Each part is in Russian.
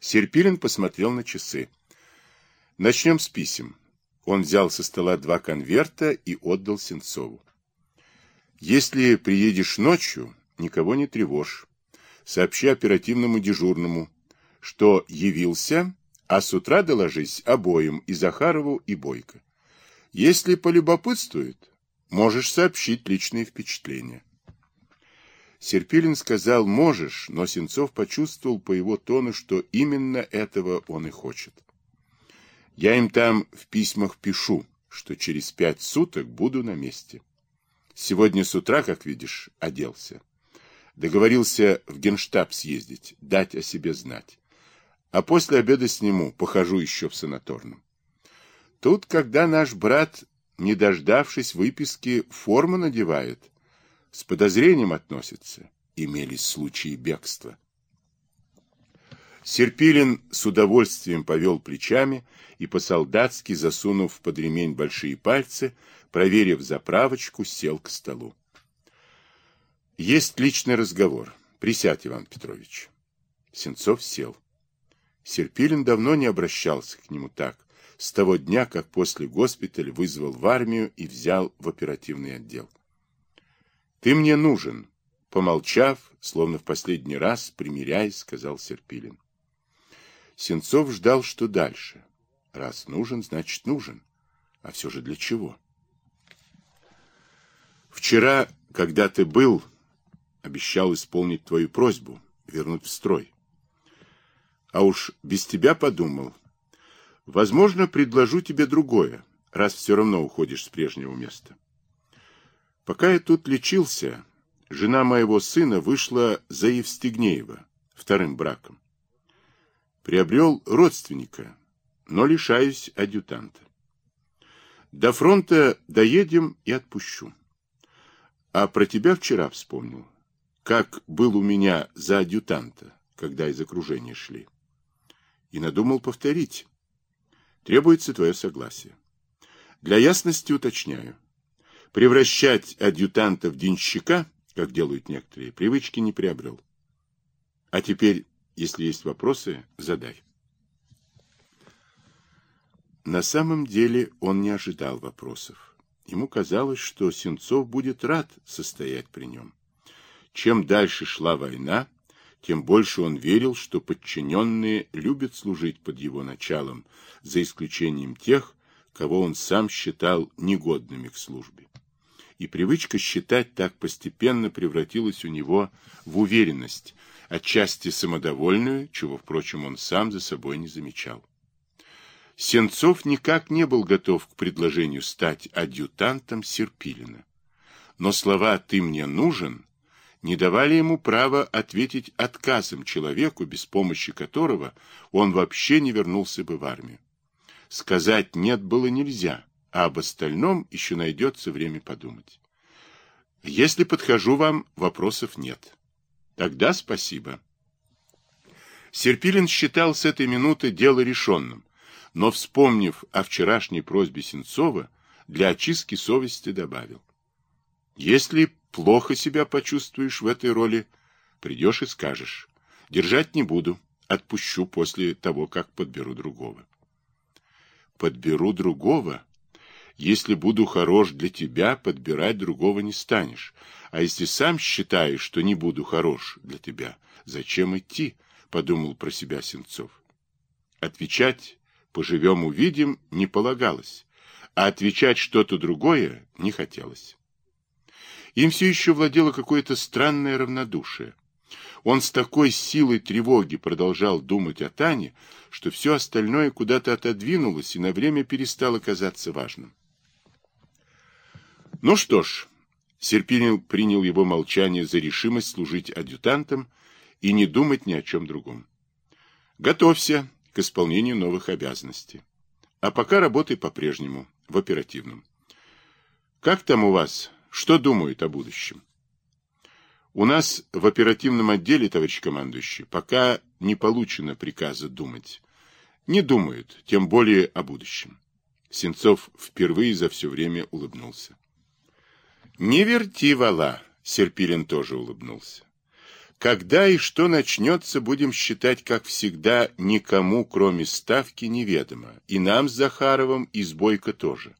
Серпилин посмотрел на часы. Начнем с писем. Он взял со стола два конверта и отдал Сенцову. Если приедешь ночью, никого не тревожь. Сообщи оперативному дежурному, что явился, а с утра доложись обоим, и Захарову, и Бойко. Если полюбопытствуют, можешь сообщить личные впечатления. Серпилин сказал «можешь», но Сенцов почувствовал по его тону, что именно этого он и хочет. «Я им там в письмах пишу, что через пять суток буду на месте. Сегодня с утра, как видишь, оделся. Договорился в генштаб съездить, дать о себе знать. А после обеда сниму, похожу еще в санаторном. Тут, когда наш брат, не дождавшись выписки, форму надевает, с подозрением относится. Имелись случаи бегства. Серпилин с удовольствием повел плечами и по-солдатски, засунув под ремень большие пальцы, проверив заправочку, сел к столу. Есть личный разговор. Присядь, Иван Петрович. Сенцов сел. Серпилин давно не обращался к нему так, с того дня, как после госпиталя вызвал в армию и взял в оперативный отдел. Ты мне нужен, помолчав, словно в последний раз, примиряясь, сказал Серпилин. Сенцов ждал, что дальше. Раз нужен, значит нужен. А все же для чего? Вчера, когда ты был, обещал исполнить твою просьбу, вернуть в строй. А уж без тебя подумал. Возможно, предложу тебе другое, раз все равно уходишь с прежнего места. Пока я тут лечился, жена моего сына вышла за Евстигнеева вторым браком. Приобрел родственника, но лишаюсь адъютанта. До фронта доедем и отпущу. А про тебя вчера вспомнил, как был у меня за адъютанта, когда из окружения шли. И надумал повторить. Требуется твое согласие. Для ясности уточняю. Превращать адъютанта в денщика, как делают некоторые, привычки не приобрел. А теперь, если есть вопросы, задай. На самом деле он не ожидал вопросов. Ему казалось, что Сенцов будет рад состоять при нем. Чем дальше шла война, тем больше он верил, что подчиненные любят служить под его началом, за исключением тех, кого он сам считал негодными к службе и привычка считать так постепенно превратилась у него в уверенность, отчасти самодовольную, чего, впрочем, он сам за собой не замечал. Сенцов никак не был готов к предложению стать адъютантом Серпилина. Но слова «ты мне нужен» не давали ему права ответить отказом человеку, без помощи которого он вообще не вернулся бы в армию. Сказать «нет» было нельзя, а об остальном еще найдется время подумать. Если подхожу вам, вопросов нет. Тогда спасибо. Серпилин считал с этой минуты дело решенным, но, вспомнив о вчерашней просьбе Сенцова, для очистки совести добавил. Если плохо себя почувствуешь в этой роли, придешь и скажешь. Держать не буду, отпущу после того, как подберу другого. Подберу другого? Если буду хорош для тебя, подбирать другого не станешь. А если сам считаешь, что не буду хорош для тебя, зачем идти? Подумал про себя Сенцов. Отвечать «поживем, увидим» не полагалось, а отвечать что-то другое не хотелось. Им все еще владело какое-то странное равнодушие. Он с такой силой тревоги продолжал думать о Тане, что все остальное куда-то отодвинулось и на время перестало казаться важным. Ну что ж, Серпинин принял его молчание за решимость служить адъютантом и не думать ни о чем другом. Готовься к исполнению новых обязанностей. А пока работай по-прежнему, в оперативном. Как там у вас? Что думают о будущем? У нас в оперативном отделе, товарищ командующий, пока не получено приказа думать. Не думают, тем более о будущем. Сенцов впервые за все время улыбнулся. Не верти вала, Серпилин тоже улыбнулся. Когда и что начнется, будем считать, как всегда, никому, кроме Ставки, неведомо. И нам с Захаровым, и с Бойко тоже.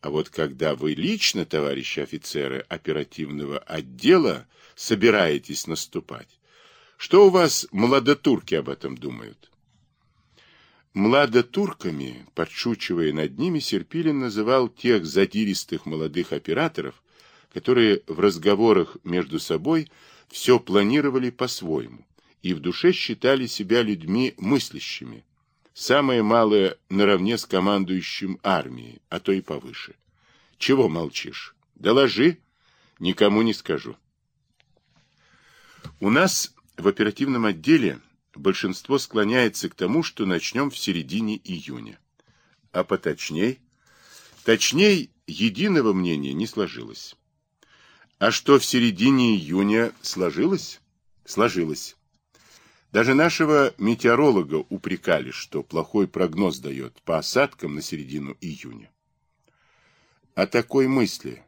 А вот когда вы лично, товарищи офицеры оперативного отдела, собираетесь наступать, что у вас молодотурки об этом думают? Младотурками, подшучивая над ними, Серпилин называл тех задиристых молодых операторов, которые в разговорах между собой все планировали по-своему и в душе считали себя людьми мыслящими, самое малое наравне с командующим армией, а то и повыше. Чего молчишь? Доложи, никому не скажу. У нас в оперативном отделе большинство склоняется к тому, что начнем в середине июня. А поточней? Точней, единого мнения не сложилось. А что в середине июня сложилось? Сложилось. Даже нашего метеоролога упрекали, что плохой прогноз дает по осадкам на середину июня. О такой мысли,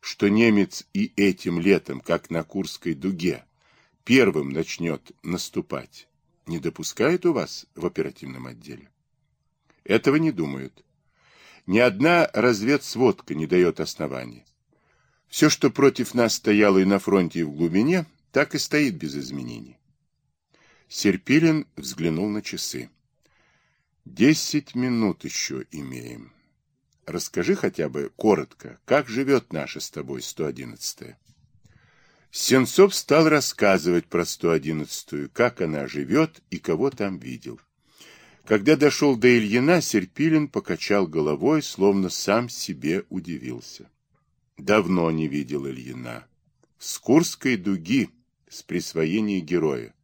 что немец и этим летом, как на Курской дуге, первым начнет наступать, не допускают у вас в оперативном отделе? Этого не думают. Ни одна разведсводка не дает оснований. Все, что против нас стояло и на фронте, и в глубине, так и стоит без изменений. Серпилин взглянул на часы. Десять минут еще имеем. Расскажи хотя бы коротко, как живет наша с тобой 111-я? Сенцов стал рассказывать про 111-ю, как она живет и кого там видел. Когда дошел до Ильина, Серпилин покачал головой, словно сам себе удивился. Давно не видел Ильина. С Курской дуги, с присвоения героя.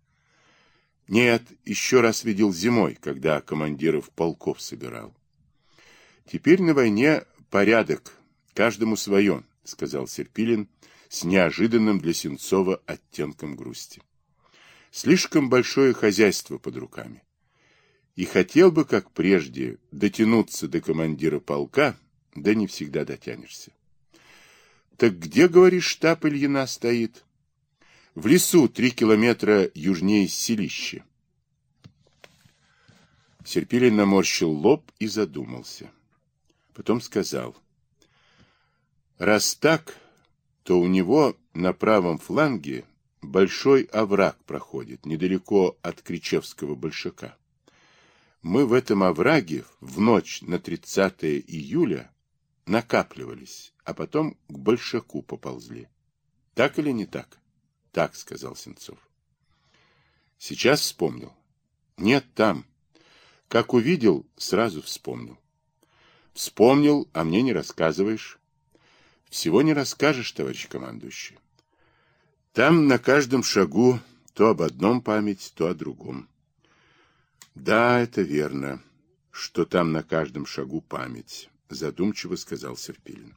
Нет, еще раз видел зимой, когда командиров полков собирал. Теперь на войне порядок, каждому свое, сказал Серпилин с неожиданным для Сенцова оттенком грусти. Слишком большое хозяйство под руками. И хотел бы, как прежде, дотянуться до командира полка, да не всегда дотянешься. Так где, говоришь, штаб Ильина стоит? В лесу три километра южнее селища. Серпилин наморщил лоб и задумался. Потом сказал. Раз так, то у него на правом фланге большой овраг проходит, недалеко от Кричевского большака. Мы в этом овраге в ночь на 30 июля накапливались, а потом к большаку поползли. Так или не так? Так, сказал Сенцов. Сейчас вспомнил. Нет, там. Как увидел, сразу вспомнил. Вспомнил, а мне не рассказываешь. Всего не расскажешь, товарищ командующий. Там на каждом шагу то об одном память, то о другом. Да, это верно, что там на каждом шагу память задумчиво сказал Серпилин.